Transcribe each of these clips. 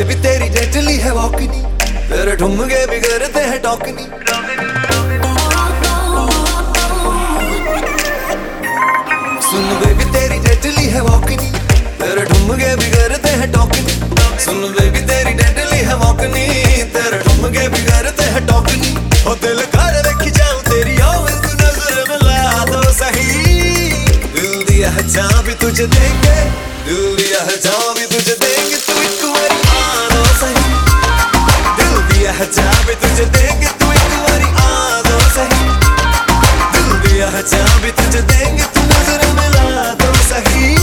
Baby तेरी deadly है वॉकनी तेरे भी करते हैं टॉकनी सुन बेबी तेरी है वॉकनी तेरे ठुमके भी करते हैं टॉकनी सुन बेबी तेरी है वॉकनी तेरे भी करते हैं टॉकनी दिल कर जाऊँ, तेरी तू नज़र मिला दो सही। दिल दिया है जहाँ भी तुझे देंगे। दिल दिया है भी तुझे देंगे, तू एक दिया भी तुझे देंगे तू नज़र मिला दो सही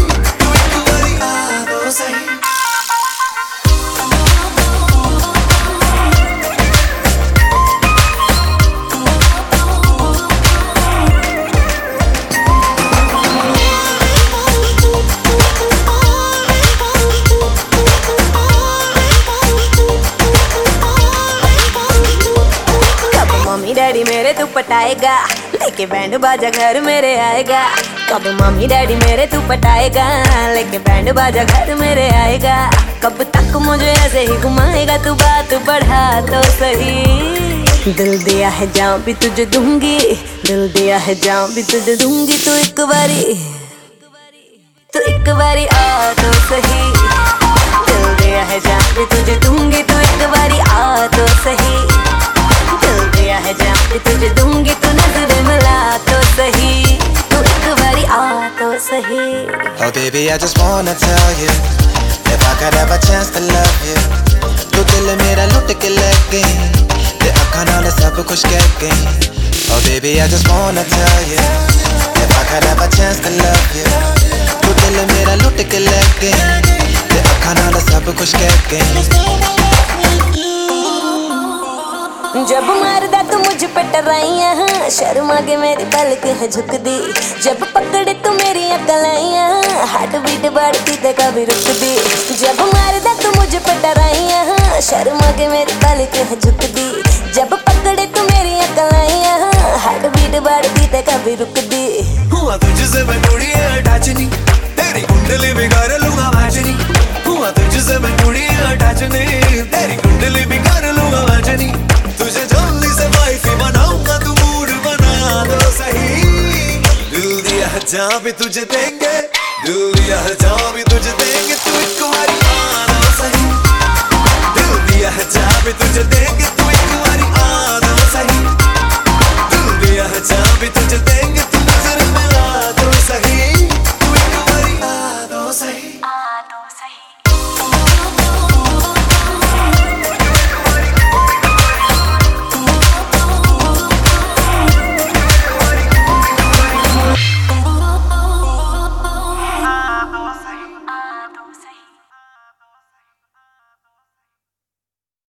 डैडी मेरे तू पटाएगा लेके बैंड बाजा घर मेरे आएगा। कब मम्मी डैडी मेरे तू पटाएगा लेके बैंड बाजा घर मेरे आएगा। कब तक मुझे ऐसे ही घुमाएगा? तू बात बढ़ा तो सही। दिल दिया है जाऊँ भी तुझे दूँगी। दिल दिया है जाऊँ भी तुझे दूँगी। तू एक बारी, तू एक बारी आ तो सही। दिल दिया है जाऊँ भी तुझे दूँगी। तू एक बारी आ तो सही। दिल दिया है जान भी तुझे दूँगी। सही Oh baby, I just wanna tell you If I could have a chance to love you तू दिल मेरा लुट के ले गई ते अखा नाल सब कुछ कह गई Oh baby, I just wanna tell you If I could have a chance to love you तू दिल मेरा लुट के ले गई ते अखा नाल सब कुछ कह गई जब मारदा तू मुझ पे शर्मा के मेरी पलक है झुक दी जब पकड़े तू मेरी अकलाइया हार्ट बीट बढ़ती ते कभी रुक दी जब मारदा तू मुझ पे टराइया शर्मा के मेरी पलक है झुक दी जब पकड़े तू मेरी अकलाइया हार्ट बीट बढ़ती ते कभी रुक दी हुआ तुझसे मैं थोड़ी अटैच नहीं तेरी कुंडली बिगाड़ लूँगा। जहाँ भी तुझे देंगे दूरिया जहाँ भी तुझे देंगे।